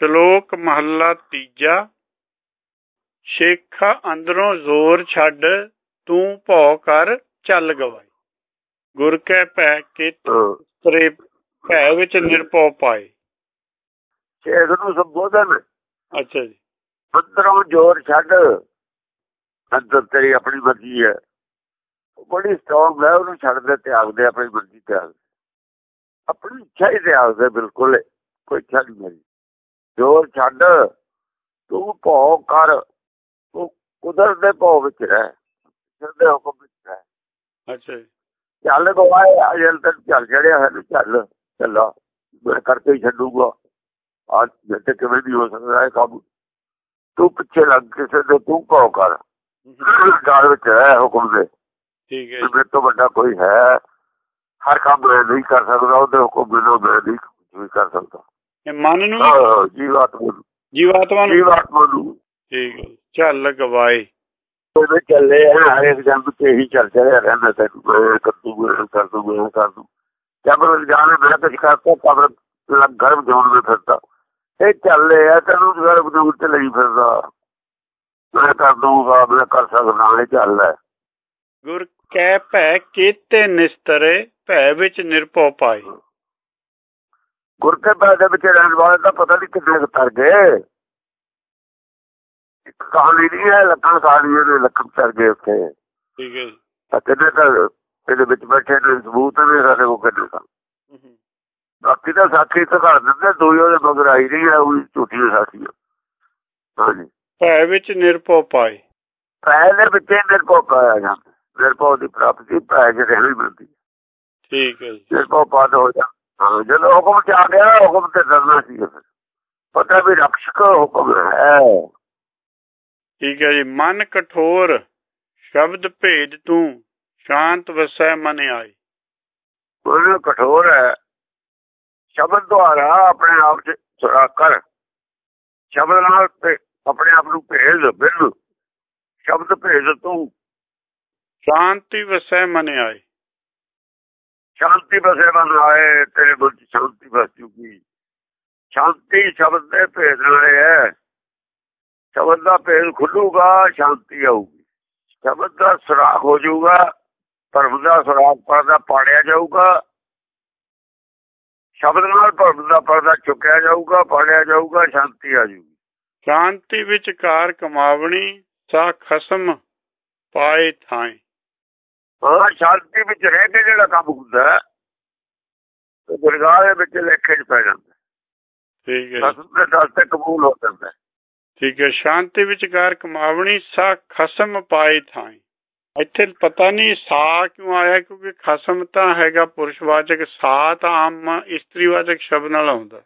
ਸ਼ਲੋਕ ਮਹੱਲਾ ਤੀਜਾ। ਸ਼ੇਖਾ ਅੰਦਰੋਂ ਜ਼ੋਰ ਛੱਡ ਤੂੰ ਭੌ ਕਰ ਚੱਲ ਗਵਾਈ। ਗੁਰ ਕੈ ਭੈ ਹਾਂ। ਤਰੇ ਭੈ ਵਿੱਚ ਨਿਰਭਉ ਪਾਏ। ਸ਼ੇਖ ਨੂੰ ਸੰਬੋਧਨ। ਅੱਛਾ ਜੀ। ਅੰਦਰੋਂ ਜ਼ੋਰ ਛੱਡ ਅੰਦਰ ਤੇਰੀ ਆਪਣੀ ਮਰਜ਼ੀ ਹੈ। ਬੜੀ ਸਟਰੋਂਗ ਹੈ ਉਹਨੂੰ ਛੱਡ ਦੇ ਤਿਆਗ ਦੇ ਆਪਣੀ ਮਰਜ਼ੀ ਤਿਆਗ ਆਪਣੀ ਇੱਛਾ ਹੀ ਤਿਆਗ ਦੇ ਬਿਲਕੁਲ। ਕੋਈ ਇੱਛਾ ਨਹੀਂ ਜ਼ੋਰ ਛੱਡ ਤੂੰ ਭੌ ਕਰ ਤੂੰ ਕੁਦਰਤ ਦੇ ਭੌ ਵਿੱਚ ਰਹਿ ਦੇ ਹੁਕਮ ਵਿੱਚ ਰਹਿ। ਅੱਛਾ ਜੀ। ਚੱਲ ਗਵਾਏ ਅਜਲ ਤੱਕ ਚੱਲ ਜੜਿਆ ਹੈ ਚੱਲ ਚੱਲਾ ਮੈਂ ਕਰਕੇ ਹੀ ਛੱਡੂਗਾ। ਅੱਜ ਜਿੱਤੇ ਕਿਵੇਂ ਵੀ ਹੋ ਸਕਦਾ ਹੈ ਕਾਬੂ ਤੂੰ ਪਿੱਛੇ ਲੱਗ ਕਿਸੇ ਦੇ ਤੂੰ ਭੌ ਕਰ। ਗੱਲ ਵਿੱਚ ਹੈ ਹੁਕਮ ਦੇ। ਠੀਕ ਹੈ ਜੀ। ਮੇਰੇ ਤੋਂ ਵੱਡਾ ਕੋਈ ਹੈ। ਹਰ ਕੰਮ ਨਹੀਂ ਕਰ ਸਕਦਾ ਉਹਦੇ ਹੁਕਮ ਬਿਨਾਂ ਮੈਂ ਨਹੀਂ ਕਰ ਸਕਦਾ। ਇਹ ਮਨ ਨੂੰ? ਜੀਵਾਤਮਾ ਨੂੰ। ਜੀਵਾਤਮਾ ਨੂੰ? ਜੀਵਾਤਮਾ ਨੂੰ। ਠੀਕ ਹੈ। ਚੱਲ ਗਵਾਏ। ਉਹਦੇ ਚੱਲੇ ਆ ਹਰੇਕ ਜੰਗ ਤੇ ਹੀ ਚੱਲ ਚੜਿਆ ਰਹਿੰਦਾ ਤੈਨੂੰ ਮੈਂ ਕਰ ਦੂੰ ਮੈਂ ਕਰ ਦੂੰ ਮੈਂ ਕਰ ਦੂੰ ਜਬਰ ਜਾਣੇ ਮੈਂ ਕੁਝ ਕਰਤਾ ਕਬਰ ਗਰਭ ਜੋਨ ਵਿੱਚ ਫਿਰਦਾ। ਇਹ ਚੱਲੇ ਆ ਤੈਨੂੰ ਗਰਭ ਜੋਨ ਤੇ ਲਈ ਫਿਰਦਾ। ਮੈਂ ਕਰ ਦੂੰਗਾ ਮੈਂ ਕਰ ਸਕਦਾ ਇਹ ਚੱਲ ਹੈ। ਗੁਰ ਕੈ ਭੈ ਕੀਤੇ ਨਿਸਤਰੇ ਭੈ ਵਿੱਚ ਨਿਰਭਉ ਪਾਏ। ਗੁਰ ਕੇ ਬਾਦ ਦੇ ਵਿੱਚ ਰਹਿਣ ਵਾਲੇ ਦਾ ਪਤਾ ਨਹੀਂ ਕਿੰਨੇ ਤਰ ਗਏ। ਇੱਕ ਕਹਾਣੀ ਨਹੀਂ ਹੈ ਲੱਖਾਂ ਕਹਾਣੀਆਂ ਦੇ ਲੱਖਾਂ ਤਰ ਗਏ ਉੱਥੇ। ਠੀਕ ਹੈ ਜੀ। ਕਿੰਨੇ ਤਾਂ ਇਹਦੇ ਵਿੱਚ ਬੈਠੇ ਨੇ ਸਬੂਤ ਨੇ ਸਾਡੇ ਕੋਲ ਕਿੰਨੇ ਤਾਂ। ਬਾਕੀ ਤਾਂ ਸਾਖੀ ਤਾਂ ਘੜ ਦਿੰਦੇ ਦੋਈ ਉਹਦੇ ਮਗਰ ਆਈ ਨਹੀਂ ਹੈ ਉਹ ਝੂਠੀ ਸਾਖੀ। ਹਾਂਜੀ। ਭੈ ਵਿੱਚ ਨਿਰਭਉ ਪਾਏ। ਪਹਿਲੇ ਵਿੱਚ ਹੀ ਨਿਰਭਉ ਪਾਇਆ ਜਾਂਦਾ। ਨਿਰਭਉ ਦੀ ਪ੍ਰਾਪਤੀ ਪੈ ਜੇ ਰਹਿਣੀ ਮਿਲਦੀ ਠੀਕ ਹੈ ਜੀ। ਨਿਰਭਉ ਪਾਦ ਹੋ ਜਾ ਹਾਂ ਜਦੋਂ ਹੁਕਮ ਚ ਆ ਗਿਆ ਹੁਕਮ ਤੇ ਡਰਨਾ ਸੀ ਪਤਾ ਵੀ ਰਕਸ਼ਕ ਹੁਕਮ ਹੈ। ਠੀਕ ਹੈ ਜੀ। ਮਨ ਕਠੋਰ ਸ਼ਬਦ ਭੇਦ ਤੂੰ ਸ਼ਾਂਤ ਵਸੈ ਮਨ ਆਈ ਉਹ ਕਠੋਰ ਹੈ। ਸ਼ਬਦ ਦੁਆਰਾ ਆਪਣੇ ਆਪ ਚ ਸੁਰਾ ਕਰ। ਸ਼ਬਦ ਨਾਲ ਆਪਣੇ ਆਪ ਨੂੰ ਭੇਜ ਬਿਲ ਸ਼ਬਦ ਭੇਜ ਤੂੰ। ਸ਼ਾਂਤੀ ਵਸੈ ਮਨ ਆਈ ਸ਼ਾਂਤੀ ਬਸੇ ਮਨ ਤੇਰੇ ਮਨ ਚ ਸ਼ਾਂਤੀ ਬਸ ਚੁੱਕੀ। ਸ਼ਾਂਤੀ ਸ਼ਬਦ ਦੇ ਭੇਦ ਨਾਲੇ ਹੈ। ਸ਼ਬਦ ਦਾ ਭੇਦ ਖੁੱਲੂਗਾ, ਸ਼ਾਂਤੀ ਆਊਗੀ। ਸ਼ਬਦ ਦਾ ਸੁਰਾਖ ਹੋ ਜਾਊਗਾ ਧਰਮ ਦਾ ਸੁਰਾਖ ਪਰਦਾ ਪਾੜਿਆ ਜਾਊਗਾ। ਸ਼ਬਦ ਨਾਲ ਭਰਮ ਦਾ ਪਰਦਾ ਚੁੱਕਿਆ ਜਾਊਗਾ, ਪਾੜਿਆ ਜਾਊਗਾ, ਸ਼ਾਂਤੀ ਆ ਜਾਊਗੀ। ਸ਼ਾਂਤੀ ਵਿੱਚ ਕਾਰ ਕਮਾਵਣੀ, ਸਾ ਖਸਮ ਪਾਏ ਥਾਏ। ਹਾਂ ਸ਼ਾਂਤੀ ਵਿੱਚ ਰਹਿ ਕੇ ਜਿਹੜਾ ਕੰਮ ਹੁੰਦਾ ਉਹ ਗੁਰਗਾਹ ਦੇ ਵਿੱਚ ਲੇਖੇ 'ਚ ਪੈ ਜਾਂਦਾ ਠੀਕ ਹੈ। ਸਤਿ ਦਸ ਤੇ ਕਬੂਲ ਹੋ ਜਾਂਦਾ ਹੈ। ਠੀਕ ਹੈ ਸ਼ਾਂਤੀ ਵਿੱਚ ਕਾਰ ਕਮਾਵਣੀ ਸਾ ਖਸਮ ਪਾਏ ਥਾਏ ਇੱਥੇ ਪਤਾ ਨਹੀਂ ਸਾ ਕਿਉਂ ਆਇਆ ਕਿਉਂਕਿ ਖਸਮ ਤਾਂ ਹੈਗਾ ਪੁਰਸ਼ਵਾਚਕ ਸਾ ਤਾਂ ਆਮ ਇਸਤਰੀਵਾਚਕ ਸ਼ਬਦ ਨਾਲ ਆਉਂਦਾ।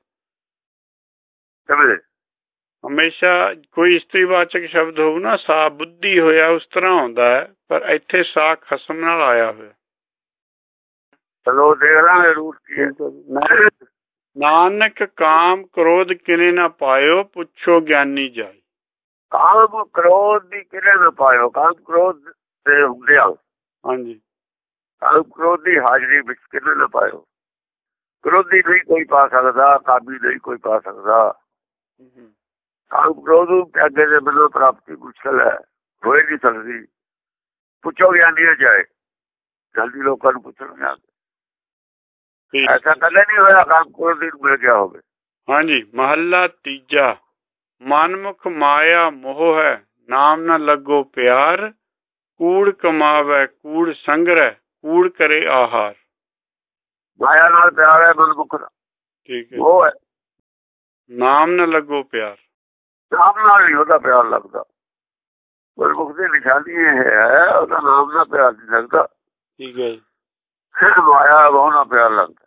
ਹਮੇਸ਼ਾ ਕੋਈ ਇਸਤਰੀਵਾਚਕ ਸ਼ਬਦ ਹੋਊ ਨਾ ਸਾ ਬੁੱਧੀ ਹੋਇਆ ਉਸ ਤਰ੍ਹਾਂ ਆਉਂਦਾ ਹੈ। ਪਰ ਇੱਥੇ ਸਾ ਖਸਮ ਨਾਲ ਆਇਆ ਹੋਇਆ। ਚਲੋ ਦੇਖ ਲਾਂਗੇ ਰੂਟ ਕੀ ਹੈ। ਨਾਨਕ ਕਾਮ ਕ੍ਰੋਧ ਕਿਨੇ ਨਾ ਪਾਇਓ ਪੁੱਛੋ ਗਿਆਨੀ ਜਾਈ। ਕਾਮ ਕ੍ਰੋਧ ਦੀ ਕਿਰੇ ਨਾ ਪਾਇਓ? ਕਾਮ ਕ੍ਰੋਧ ਤੇ ਹੁੰਦੇ ਆ। ਹਾਂਜੀ। ਕਾਮ ਕ੍ਰੋਧ ਦੀ ਹਾਜ਼ਰੀ ਵਿੱਚ ਕਿਰੇ ਨਾ ਪਾਇਓ? ਕ੍ਰੋਧੀ ਨਹੀਂ ਕੋਈ ਪਾ ਸਕਦਾ ਕਾਬੀ ਨਹੀਂ ਕੋਈ ਪਾ ਸਕਦਾ। ਕਾਮ ਕ੍ਰੋਧ ਨੂੰ ਅੱਗੇ ਦੇ ਬਿਨਾਂ ਪ੍ਰਾਪਤੀ ਮੁਸ਼ਕਲ ਹੈ ਹੋਏ ਨਹੀਂ ਸਕਦੀ। ਪੁੱਛੋ ਗਿਆਨੀ ਜਾਏ। ਜਲਦੀ ਲੋਕਾਂ ਨੂੰ ਪੁੱਛਣਾ ਠੀਕ। ਐਸਾ ਕਦੇ ਨਹੀਂ ਹੋਇਆ ਕਾਮ ਕ੍ਰੋਧ ਦੀ ਮਿਲ ਗਿਆ ਹੋਵੇ। ਹਾਂਜੀ ਮਹੱਲਾ ਤੀਜਾ। ਮਨਮੁਖ ਮਾਇਆ ਮੋਹ ਹੈ ਨਾਮ ਨਾ ਲੱਗੋ ਪਿਆਰ। ਕੂੜ ਕਮਾਵੇ ਕੂੜ ਸੰਗਰਹਿ ਕੂੜ ਕਰੇ ਆਹਾਰ। ਮਾਇਆ ਨਾਲ ਪਿਆਰ ਹੈ ਮਨਮੁਖ ਦਾ ਠੀਕ ਹੈ। ਉਹ ਹੈ। ਨਾਮ ਨਾ ਲੱਗੋ ਪਿਆਰ। ਨਾਮ ਨਾਲ ਨਹੀਂ ਉਹਦਾ ਪਿਆਰ ਲੱਗਦਾ। ਮਨਮੁਖ ਦੀ ਨਿਸ਼ਾਨੀ ਇਹ ਹੈ ਉਹਦਾ ਨਾਮ ਨਾਲ ਪਿਆਰ ਨਹੀਂ ਲੱਗਦਾ। ਠੀਕ ਹੈ। ਸਿਰ ਮਾਇਆ ਬਹੁਣਾ ਪਿਆਰ ਲੱਗਦਾ।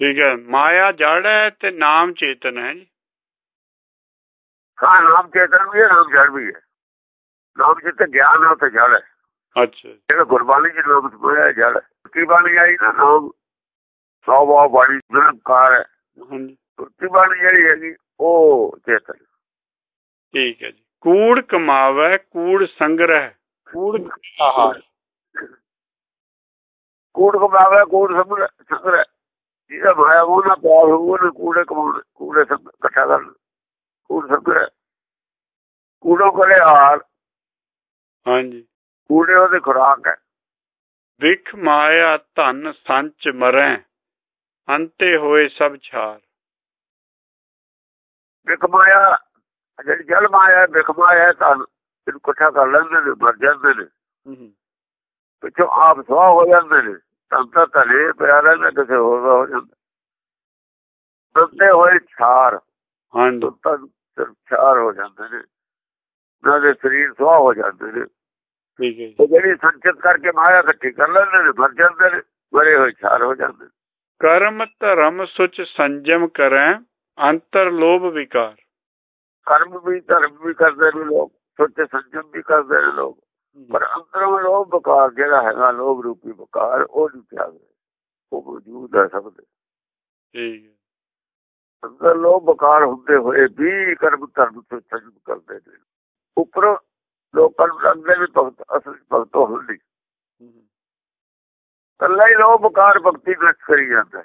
ਠੀਕ ਹੈ ਮਾਇਆ ਜੜ ਹੈ ਤੇ ਨਾਮ ਚੇਤਨ ਹੈ ਜੀ। ਹਾਂ ਨਾਮ ਚੇਤਨ ਵੀ ਹੈ ਨਾਮ ਜੜ ਵੀ ਹੈ। ਨਾਮ ਜਿੱਤੇ ਗਿਆਨ ਹੈ ਉੱਥੇ ਜੜ ਹੈ। ਅੱਛਾ। ਜਿਹੜਾ ਗੁਰਬਾਣੀ ਜੀ ਨਾਮ ਸੁਣਿਆ ਜੜ ਕੀ ਬਾਣੀ ਆਈ ਨਾ ਨਾਮ? ਸੌ ਬਾਣੀ ਨਿਰੰਕਾਰ ਹੈ। ਹਾਂਜੀ। ਬਾਣੀ ਜਿਹੜੀ ਹੈਗੀ ਉਹ ਚੇਤਨ ਠੀਕ ਹੈ ਜੀ। ਕੂੜ ਕਮਾਵੇ ਕੂੜ ਸੰਗਰਹਿ। ਕੂੜ ਆਹਾਰ ਕੂੜ ਕਮਾਵੇ ਕੂੜ ਸਕਰ ਜਿਹਦਾ ਮਾਇਆ ਉਹ ਨਾ ਪਿਆਰ ਹੋਊ ਉਹਨੇ ਕੂੜੇ ਕਮਾਉਣੇ ਕੂੜੇ ਸਭ ਇਕੱਠਾ ਕਰ ਲੰਗਰ ਕੂੜੋ ਕੋਲੇ ਹਾਰ ਹਾਂਜੀ। ਕੂੜੇ ਉਹਦੇ ਖੁਰਾਕ ਹੈ। ਵਿਖ ਮਾਇਆ ਧਨ ਸੰਚ ਮਰੈ ਅੰਤੇ ਹੋਏ ਸਭ ਛਾਰ। ਵਿਖ ਮਾਇਆ ਜਿਹੜੀ ਜਲ ਮਾਇਆ ਵਿਖ ਮਾਇਆ ਤਾਂ ਇਹਨੂੰ ਇਕੱਠਾ ਕਰ ਲੈਂਦੇ ਨੇ ਮਰ ਜਾਂਦੇ ਨੇ। ਪਿੱਛੋਂ ਆਪ ਸਵਾ ਹੋ ਜਾਂਦੇ ਨੇ ਤਾਂ ਤਾਂ ਤਲੇ ਪਿਆ ਰਹਿੰਦਾ ਕਿਸੇ ਹੋਰ ਦਾ ਹੋ ਜਾਂਦਾ। ਅੰਤੇ ਹੋਏ ਛਾਰ ਹਾਂਜੀ। ਤਾਂ ਛਾਰ ਹੋ ਜਾਂਦੇ ਨੇ। ਉਹਨਾਂ ਦੇ ਸਰੀਰ ਸਵਾ ਹੋ ਜਾਂਦੇ ਨੇ। ਠੀਕ ਹੈ ਜਿਹੜੀ ਸੰਚਿਤ ਕਰਕੇ ਮਾਇਆ ਇਕੱਠੀ ਕਰ ਲੈਂਦੇ ਨੇ ਮਰ ਜਾਂਦੇ ਨੇ ਮਰੇ ਹੋਏ ਛਾਰ ਹੋ ਜਾਂਦੇ ਨੇ। ਕਰਮ ਧਰਮ ਸੁਚ ਸੰਜਮ ਕਰੈ ਅੰਤਰ ਲੋਭ ਵਿਕਾਰ। ਕਰਮ ਵੀ ਧਰਮ ਵੀ ਕਰਦੇ ਨੇ ਲੋਕ ਸੋਚੇ ਸੰਜਮ ਵੀ ਕਰਦੇ ਨੇ ਲੋਕ। ਪਰ ਅੰਦਰੋਂ ਲੋਭ ਬਕਾਰ ਜਿਹੜਾ ਹੈਗਾ ਲੋਭ ਰੂਪੀ ਬਕਾਰ ਉਹ ਨਹੀਂ ਤਿਆਗਦੇ ਉਹ ਮੌਜੂਦ ਹੈ ਸਭ ਦੇ। ਠੀਕ ਹੈ। ਅੰਦਰ ਲੋਭ ਬਕਾਰ ਹੁੰਦੇ ਹੋਏ ਵੀ ਕਰਮ ਧਰਮ ਤੋਂ ਸੰਜਮ ਕਰਦੇ ਨੇ। ਉੱਪਰ ਲੋਕਾਂ ਨੂੰ ਲੱਗਦੇ ਵੀ ਭਗਤ ਅਸਲ ਭਗਤ ਹੁੰਦੀ ਕੱਲਾ ਹੀ। ਲੋਭ ਬਕਾਰ ਭਗਤੀ ਨਸ਼ਟ ਕਰੀ ਜਾਂਦਾ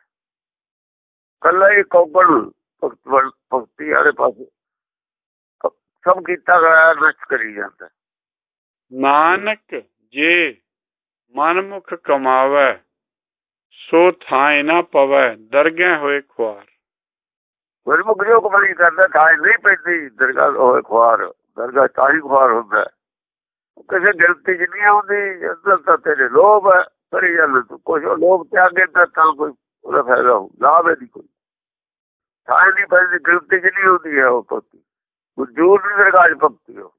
ਕੱਲਾ ਹੀ ਕੌਗਣ ਭਗਤ ਭਗਤੀ ਵਾਲੇ ਪਾਸੇ ਸਭ ਕੀਤਾ ਗਿਆ ਨਸ਼ਟ ਕਰੀ ਜਾਂਦਾ ਨਾਨਕ ਜੇ ਮਨਮੁਖ ਕਮਾਵੇ ਸੋ ਥਾਇ ਨਾ ਪਵੈ ਦਰਗਹਿ ਹੋਏ ਖੁਆਰ। ਗੁਰਮੁਖ ਜੋ ਕਮਾਈ ਕਰਦਾ ਥਾਇ ਨਹੀਂ ਪੈਂਦੀ ਦਰਗਾਹ ਹੋਏ ਖੁਆਰ ਦਰਗਾਹ ਤਾਹੀ ਖੁਆਰ ਹੁੰਦਾ ਕਿਸੇ ਗਿਲਤੀ ਚ ਨਹੀਂ ਆਉਂਦੀ ਅੰਦਰ ਤਾਂ ਤੇਰੇ ਲੋਭ ਹੈ ਜਾਂਦਾ ਤੂੰ ਕੁਛ ਲੋਭ ਤੇ ਅੱਗੇ ਤਾਂ ਕੋਈ ਉਹਦਾ ਫਾਇਦਾ ਹੋ ਲਾਭ ਹੈ ਦੀ ਕੋਈ। ਥਾਇ ਨਹੀਂ ਪੈਂਦੀ ਗਿਲਤੀ ਚ ਨਹੀਂ ਹੁੰਦੀ ਹੈ ਉਹ ਭਗਤੀ ਦੀ ਦਰਗਾਹ ਚ ਭਗਤੀ ਹੋ।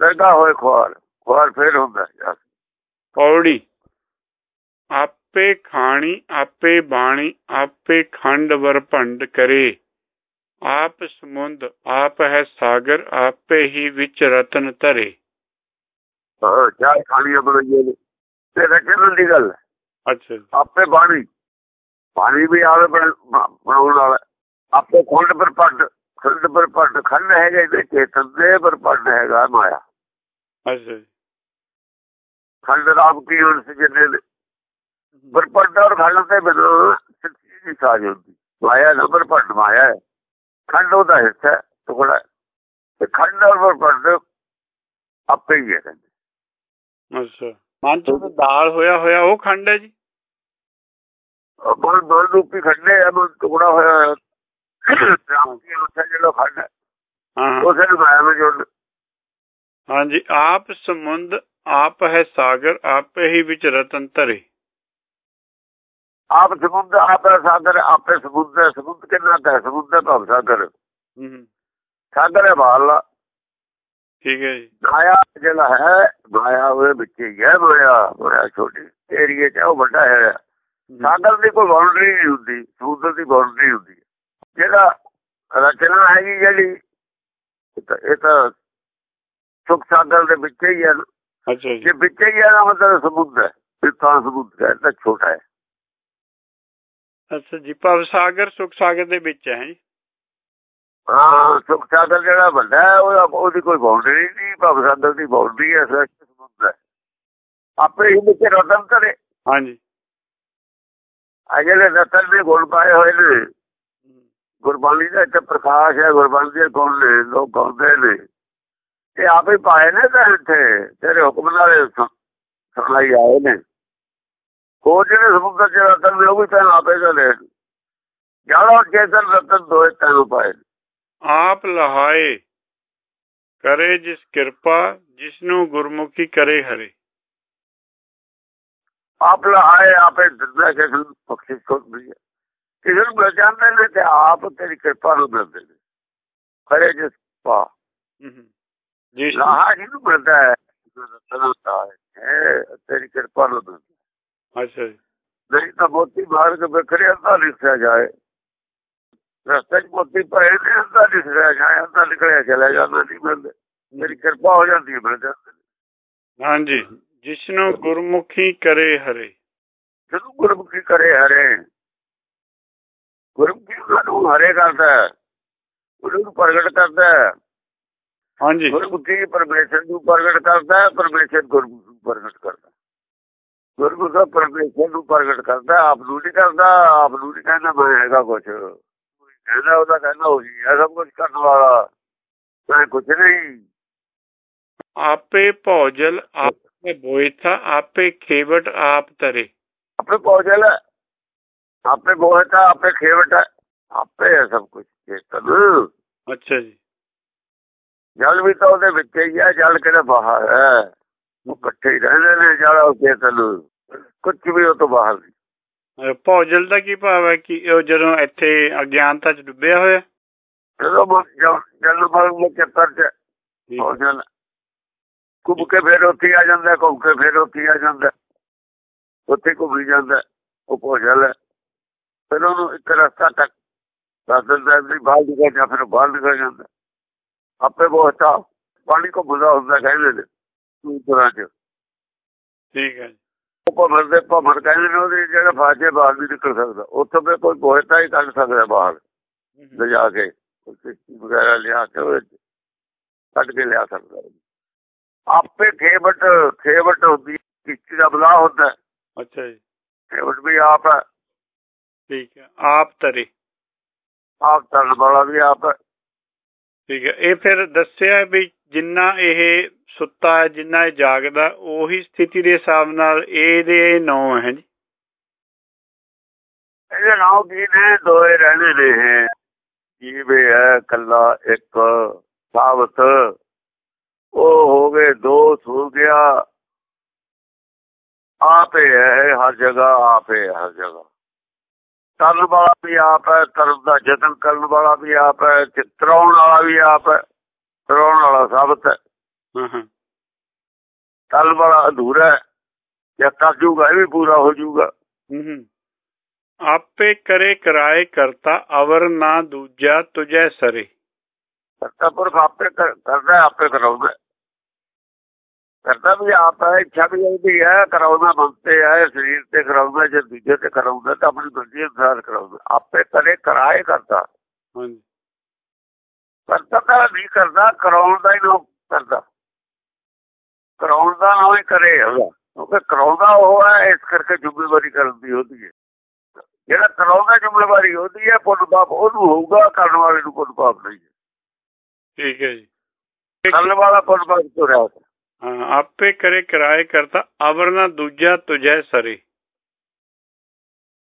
ਦਰਗਾਹ ਹੋਏ ਖੁਆਰ ਖੁਆਰ ਫੇਰ ਹੁੰਦਾ ਜਾ ਪੌੜੀ ਆਪੇ ਖਾਣੀ ਆਪੇ ਬਾਣੀ ਆਪੇ ਖੰਡ ਵਰ ਭੰਡ ਕਰੇ। ਆਪ ਸਮੁੰਦ ਆਪ ਹੈ ਸਾਗਰ ਆਪੇ ਹੀ ਵਿੱਚ ਰਤਨ ਧਰੇ। ਹਾਂ ਚਾਹ ਖਾਣੀਆਂ ਬਣਾਈਆਂ ਨੇ। ਤੇ ਰਚਨ ਦੀ ਗੱਲ ਅੱਛਾ ਆਪੇ ਬਾਣੀ। ਬਾਣੀ ਵੀ ਆਵੇ ਬਣਾਉਣ ਵਾਲਾ ਆਪੇ ਖੰਡ ਪਰ ਪੱਡ ਖੰਡ ਪਰ ਪੱਡ ਖੰਡ ਹੈਗਾ ਇਹਦੇ ਚੇਤਨ ਦੇ ਪਰ ਪੱਡ ਹੈਗਾ ਮਾਇਆ। ਅੱਛਾ ਖੰਡ ਰਾਮ ਕੀ ਹੁਣ ਜਿੰਨੇ ਨੇ। ਪਰ ਪੱਡ ਔਰ ਖੰਡ ਤੇ ਬਿਨਾਂ ਦੀ ਸਾਜ ਹੁੰਦੀ। ਮਾਇਆ ਨੰਬਰ ਪੱਡ ਮਾਇਆ ਹੈ। ਖੰਡ ਉਹਦਾ ਹਿੱਸਾ ਟੁਕੜਾ ਤੇ ਖੰਡ ਔਰ ਪੱਡ ਆਪੇ ਹੀ ਹੈ ਅੱਛਾ। ਮਨ ਚ ਦਾਲ ਹੋਇਆ ਹੋਇਆ ਉਹ ਖੰਡ ਹੈ ਜੀ? ਮਨ ਮਨ ਰੂਪੀ ਖੰਡੇ ਮਨ ਟੁਕੜਾ ਹੋਇਆ। ਰਾਮ ਕੀ ਉੱਥੇ ਜਿਹੜਾ ਖੰਡ ਹੈ ਹਾਂ ਉਸੇ ਨੂੰ ਮਾਇਆ ਵਿੱਚ ਜੋੜ ਹਾਂਜੀ ਆਪ ਸਮੁੰਦ ਆਪ ਹੈ ਸਾਗਰ ਆਪੇ ਹੀ ਵਿੱਚ ਰਤਨ ਧਰੇ। ਆਪ ਸਮੁੰਦ ਆਪੇ ਸਾਗਰ ਆਪੇ ਸਮੁੰਦ ਸਮੁੰਦ ਕਿੰਨਾ ਹੈ? ਸਮੁੰਦ ਭਵ ਸਾਗਰ। ਹੂੰ ਸਾਗਰ ਹੈ ਬਾਹਰਲਾ ਠੀਕ ਹੈ ਜੀ। ਮਾਇਆ ਜਿਹੜਾ ਹੈ ਮਾਇਆ ਉਹਦੇ ਵਿੱਚ ਹੀ ਹੈ ਮਾਇਆ ਮਾਇਆ ਛੋਟੀ ਏਰੀਏ ਚ ਉਹ ਵੱਡਾ ਹੈ। ਸਾਗਰ ਦੀ ਕੋਈ ਬਾਉਂਡਰੀ ਨਹੀਂ ਹੁੰਦੀ ਸਮੁੰਦਰ ਦੀ ਬਾਉਂਡਰੀ ਹੁੰਦੀ। ਜਿਹੜਾ ਰਚਨਾ ਹੈਗੀ ਜਿਹੜੀ ਇਹ ਤਾਂ ਸੁਖ ਸਾਗਰ ਦੇ ਵਿੱਚ ਹੀ ਹੈ। ਅੱਛਾ ਜੀ। ਵਿੱਚ ਹੀ ਹੈ ਨਾ ਮਤਲਬ ਸਮੁੰਦਰ ਹੈ ਤਾਂ ਸਮੁੰਦਰ ਹੈ ਤਾਂ ਛੋਟਾ ਹੈ। ਅੱਛਾ ਜੀ ਭਵ ਸਾਗਰ ਸੁਖ ਸਾਗਰ ਦੇ ਵਿੱਚ ਹੈ ਜੀ। ਹਾਂ ਸੁਖ ਸਾਗਰ ਜਿਹੜਾ ਵੱਡਾ ਹੈ ਉਹ ਉਹਦੀ ਕੋਈ ਬਾਉਂਡਰੀ ਨਹੀਂ ਭਵ ਸਾਗਰ ਦੀ ਬਾਉਂਡਰੀ ਹੈ ਸਮੁੰਦਰ ਆਪੇ ਹੀ ਵਿੱਚ ਰਤਨ ਕਰੇ ਹਾਂਜੀ। ਜਿਹੜੇ ਰਤਨ ਦੇ ਗੁਣ ਪਾਏ ਹੋਏ ਨੇ ਗੁਰਬਾਣੀ ਦਾ ਇੱਥੇ ਪ੍ਰਕਾਸ਼ ਹੈ ਗੁਰਬਾਣੀ ਦੇ ਗੁਣ ਨੇ ਲੋਕ ਗਾਉਂਦੇ ਨੇ। ਇਹ ਆਪੇ ਪਾਏ ਨੇ ਤਾਂ ਇੱਥੇ ਤੇਰੇ ਹੁਕਮ ਨਾਲ ਸੁਣਾਈ ਆਏ ਨੇ। ਹੋਰ ਜਿਹੜੇ ਸਮੁੰਦਰ ਚ ਰਤਨ ਨੇ ਉਹ ਵੀ ਤਾਂ ਆਪੇ ਦਾ ਲੈ ਜ਼ਿਆਦਾ ਚੇਤਨ ਰਤਨ ਦੋਏ ਤੈਨੂੰ ਪਾਏ ਆਪ ਲਹਾਏ ਕਰੇ ਜਿਸ ਕਿਰਪਾ ਜਿਸ ਨੂੰ ਗੁਰਮੁਖੀ ਕਰੇ ਹਰੇ। ਆਪ ਲਹਾਏ ਆਪੇ ਕਿਸ ਨੂੰ ਬਖਸ਼ਿਸ਼ ਕਰਦੀ ਹੈ। ਕਿਸੇ ਨੂੰ ਮਿਲ ਜਾਂਦੇ ਨੇ ਤੇ ਆਪ ਤੇਰੀ ਕਿਰਪਾ ਨੂੰ ਮਿਲਦੇ ਨੇ। ਕਰੇ ਜਿਸ ਪਾ ਜਿਸ ਲਾਹਾ ਜਿਹਨੂੰ ਮਿਲਦਾ ਹੈ? ਤੇਰੀ ਕਿਰਪਾ ਨਾਲ ਮਿਲਦਾ ਅੱਛਾ ਜੀ। ਨਹੀਂ ਤਾਂ ਮੋਤੀ ਮਾਰ ਕੇ ਬਖਰੇ ਅੰਦਰ ਲਿਖਿਆ ਜਾਏ। ਰਸਤੇ 'ਚ ਮੋਤੀ ਪਏ ਨੇ ਅੰਦਰ ਲਿਖਿਆ ਜਾਏ ਅੰਦਰ ਨਿਕਲਿਆ ਚਲਾ ਜਾਂਦਾ ਨਹੀਂ ਮਿਲਦੇ। ਮੇਰੀ ਕਿਰਪਾ ਹੋ ਜਾਂਦੀ ਹੈ ਮਿਲ ਜਾਂਦੇ ਹਾਂਜੀ। ਜਿਸ ਨੂੰ ਗੁਰਮੁਖੀ ਕਰੇ ਹਰੇ। ਜਦੋਂ ਗੁਰਮੁਖੀ ਕਰੇ ਹਰੇ। ਗੁਰਮੁਖੀ ਨੂੰ ਹਰੇ ਕਰਦਾ ਉਹਨੂੰ ਪ੍ਰਗਟ ਕਰਦਾ ਹਾਂਜੀ। ਗੁਰਮੁਖੀ ਪਰਮੇਸ਼ਰ ਨੂੰ ਪ੍ਰਗਟ ਕਰਦਾ ਪਰਮੇਸ਼ਰ ਗੁਰਮੁਖ ਨੂੰ ਪ੍ਰਗਟ ਕਰਦਾ ਗੁਰਮੁਖ ਦਾ ਪਰਮੇਸ਼ਰ ਨੂੰ ਪ੍ਰਗਟ ਕਰਦਾ ਆਪ ਨੂੰ ਨਹੀਂ ਕਰਦਾ ਆਪ ਨੂੰ ਨਹੀਂ ਕਹਿੰਦਾ ਮੈਂ ਹੈਗਾ ਕੁਝ ਕਹਿੰਦਾ ਉਹਦਾ ਕਹਿੰਦਾ ਉਹੀ ਹੈ ਸਭ ਕੁਝ ਕਰਨ ਵਾਲਾ। ਮੈਂ ਕੁਝ ਨਹੀਂ। ਆਪੇ ਭੌਜਲ ਆਪੇ ਬੋਇਥਾ ਆਪੇ ਖੇਵਟ ਆਪ ਤਰੇ। ਆਪੇ ਪਹੁੰਚਲ ਹੈ ਆਪੇ ਬੋਹਤਾ ਆਪੇ ਖੇਵਟ ਹੈ ਆਪੇ ਹੈ ਸਭ ਕੁਝ ਚੇਤਨ ਅੱਛਾ ਜੀ। ਜਲ ਵੀ ਤਾਂ ਉਹਦੇ ਵਿੱਚ ਹੀ ਹੈ ਜਲ ਕਿਹੜੇ ਬਾਹਰ ਹੈ ਉਹ ਇਕੱਠੇ ਹੀ ਰਹਿੰਦੇ ਨੇ ਜਲ ਉਹ ਚੇਤਨ ਕੁਝ ਵੀ ਉਹ ਤੋਂ ਬਾਹਰ ਨਹੀਂ। ਭੌਜਲ ਦਾ ਕੀ ਭਾਵ ਹੈ ਕਿ ਉਹ ਜਦੋਂ ਇੱਥੇ ਅਗਿਆਨਤਾ ਚ ਡੁੱਬਿਆ ਹੋਇਆ? ਜਦੋਂ ਜਲ ਮਲ ਦੇ ਚੱਕਰ ਚ ਹੋ ਜਾਂਦਾ ਘੁੰਮ ਕੇ ਫਿਰ ਉੱਥੇ ਹੀ ਆ ਜਾਂਦਾ ਘੁੰਮ ਕੇ ਫਿਰ ਉੱਥੇ ਹੀ ਆ ਜਾਂਦਾ। ਉੱਥੇ ਘੁੰਮੀ ਜਾਂਦਾ ਉਹ ਭੋਜਲ ਹੈ ਫਿਰ ਉਹਨੂੰ ਇੱਕ ਰਸਤਾ ਤੱਕ ਦੱਸ ਦਿੰਦਾ ਵੀ ਬਾਹਰ ਨਿਕਲ ਜਾ ਫਿਰ ਬਾਹਰ ਨਿਕਲ ਜਾਂਦਾ। ਆਪੇ ਬਹੁਤਾ ਪਾਣੀ ਕੋ ਬੁਝਾ ਹੁੰਦਾ ਕਹਿੰਦੇ ਨੇ ਸੂਤਰਾਂ ਚ। ਠੀਕ ਹੈ ਉਹ ਭਮਰ ਦੇ ਭਮਰ ਕਹਿੰਦੇ ਨੇ ਉਹਦੇ ਜਿਹੜਾ ਫਾਜੇ ਬਾਹਰ ਨਹੀਂ ਨਿਕਲ ਸਕਦਾ। ਉੱਥੋਂ ਫਿਰ ਕੋਈ ਬੋਹਤਾ ਹੀ ਕੱਢ ਸਕਦਾ ਬਾਹਰ ਲਿਜਾ ਕੇ ਵਗੈਰਾ ਲਿਆ ਕੇ ਕੱਢ ਕੇ ਲਿਆ ਸਕਦਾ। ਆਪੇ ਖੇਵਟ ਖੇਵਟ ਹੁੰਦੀ ਕਿਸ਼ਤੀ ਦਾ ਬਲਾ ਹੁੰਦਾ। ਅੱਛਾ ਜੀ। ਖੇਵਟ ਵੀ ਆਪ ਹੈ। ਠੀਕ ਹੈ ਆਪ ਤਰੇ। ਆਪ ਤਰਨ ਵਾਲਾ ਵੀ ਆਪ। ਹੈ ਠੀਕ ਹੈ ਇਹ ਫਿਰ ਦੱਸਿਆ ਵੀ ਜਿੰਨਾ ਇਹ ਸੁੱਤਾ ਹੈ ਜਿੰਨਾ ਇਹ ਜਾਗਦਾ ਉਹੀ ਸਥਿਤੀ ਦੇ ਹਿਸਾਬ ਨਾਲ ਇਹਦੇ ਨੌ ਹੈ ਜੀ। ਇਹਦੇ ਨਾਮ ਕੀ ਨੇ? ਦੋਏ ਰਹਿਣੇ ਨੇ ਜੀਵੇ ਹੈ ਕੱਲਾ ਇੱਕ ਸਾਬਤ। ਉਹ ਹੋ ਗਏ ਦੋ ਸੋ ਗਿਆ ਆਪੇ ਹੈ ਹਰ ਜਗ੍ਹਾ ਆਪੇ ਹੈ ਹਰ ਜਗ੍ਹਾ। ਕਰਨ ਵਾਲਾ ਵੀ ਆਪ ਹੈ ਕਰਨ ਦਾ ਯਤਨ ਕਰਨ ਵਾਲਾ ਵੀ ਆਪ ਹੈ ਚਿਤਰਾਉਣ ਵਾਲਾ ਵੀ ਆਪ ਹੈ ਤਰਾਉਣ ਵਾਲਾ ਸਾਬਤ ਹੈ ਹਾਂ ਹਾਂ। ਕਰਨ ਵਾਲਾ ਅਧੂਰਾ ਹੈ ਜਾਂ ਕਰ ਜੂਗਾ ਇਹ ਵੀ ਪੂਰਾ ਹੋ ਜੂਗਾ। ਆਪੇ ਕਰੇ ਕਰਾਏ ਕਰਤਾ ਅਵਰ ਨਾ ਦੂਜਾ ਤੁਝੈ ਸਰੇ। ਕਰਤਾ ਪੁਰਖ ਆਪੇ ਕਰ- ਕਰਦਾ ਆਪੇ ਕਰਾਉਂਦਾ। ਕਰਦਾ ਵੀ ਆਪ ਹੈ ਇੱਛਾ ਵੀ ਉਹਦੀ ਹੈ ਕਰਾਉਂਦਾ ਬੰਤੇ ਹੈ ਸਰੀਰ ਤੇ ਕਰਾਉਂਦਾ ਜੇ ਦੂਜੇ ਤੇ ਕਰਾਉਂਦਾ ਤਾਂ ਆਪਣੀ ਮਰਜ਼ੀ ਅਨੁਸਾਰ ਕਰਾਉਂਦਾ। ਆਪੇ ਕਰੇ ਕਰਾਏ ਕਰਦਾ। ਹਾਂਜੀ। ਕਰਤਾ ਤਾਂ ਨਹੀਂ ਕਰਦਾ ਕਰਾਉਣ ਦਾ ਹੀ ਲੋਕ ਕਰਦਾ। ਕਰਾਉਣ ਦਾ ਨਾ ਹੀ ਕਰੇ ਕਿਉਂਕਿ ਕਰਾਉਂਦਾ ਉਹ ਹੈ ਇਸ ਕਰਕੇ ਜ਼ਿੰਮੇਵਾਰੀ ਕਰਨ ਦੀ ਉਹਦੀ ਹੈ। ਜਿਹੜਾ ਕਰਾਉਂਦਾ ਜ਼ਿੰਮੇਵਾਰੀ ਉਹਦੀ ਹੈ ਪੁੰਨ ਪਾਪ ਉਹਨੂੰ ਹੋਊਗਾ ਕਰਨ ਵਾਲੇ ਨੂੰ ਪੁੰਨ ਪਾਪ ਨਹੀਂ। ਠੀਕ ਹੈ ਜੀ। ਕਰਨ ਵਾਲਾ ਪੁੰਨ ਪਾਪ ਤੋਂ ਰਿਹਾ ਆਪੇ ਕਰੇ ਕਰਾਏ ਕਰਤਾ ਅਵਰ ਨਾ ਦੂਜਾ ਤੁਝੈ ਸਰੇ।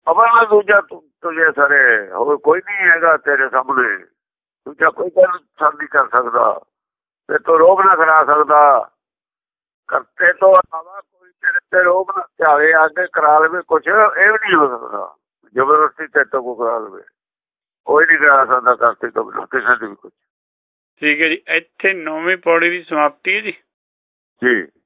ਅਬਰ ਨਾ ਦੂਜਾ ਤੁਝੇ ਸਾਰੇ ਹੋਰ ਕੋਈ ਨਹੀਂ ਹੈਗਾ ਤੇਰੇ ਸਾਹਮਣੇ। ਦੂਜਾ ਕੋਈ ਗੱਲ ਸਰ ਨਹੀਂ ਕਰ ਸਕਦਾ ਤੇ ਤੋ ਰੋਗ ਨਾ ਕਰਾ ਸਕਦਾ। ਕਰਤੇ ਤੋਂ ਇਲਾਵਾ ਕੋਈ ਤੇਰੇ ਤੇ ਰੋਗ ਨਾ ਚਾਵੇ ਅੱਗੇ ਕਰਾ ਲਵੇ ਕੁਝ ਇਹ ਵੀ ਨਹੀਂ ਹੋ ਸਕਦਾ। ਜ਼ਬਰਦਸਤੀ ਤੇ ਤੋਂ ਕਰਾ ਲਵੇ। ਕੋਈ ਨਹੀਂ ਕਰਾ ਸਕਦਾ ਕਰਤੇ ਤੋਂ ਕਿਸੇ ਦੇ ਵੀ ਕੁਝ ਠੀਕ ਹੈ ਜੀ ਇੱਥੇ ਨੌਵੀਂ ਪੌੜੀ ਦੀ ਸਮਾਪਤੀ ਹੈ ਜੀ। ਜੀ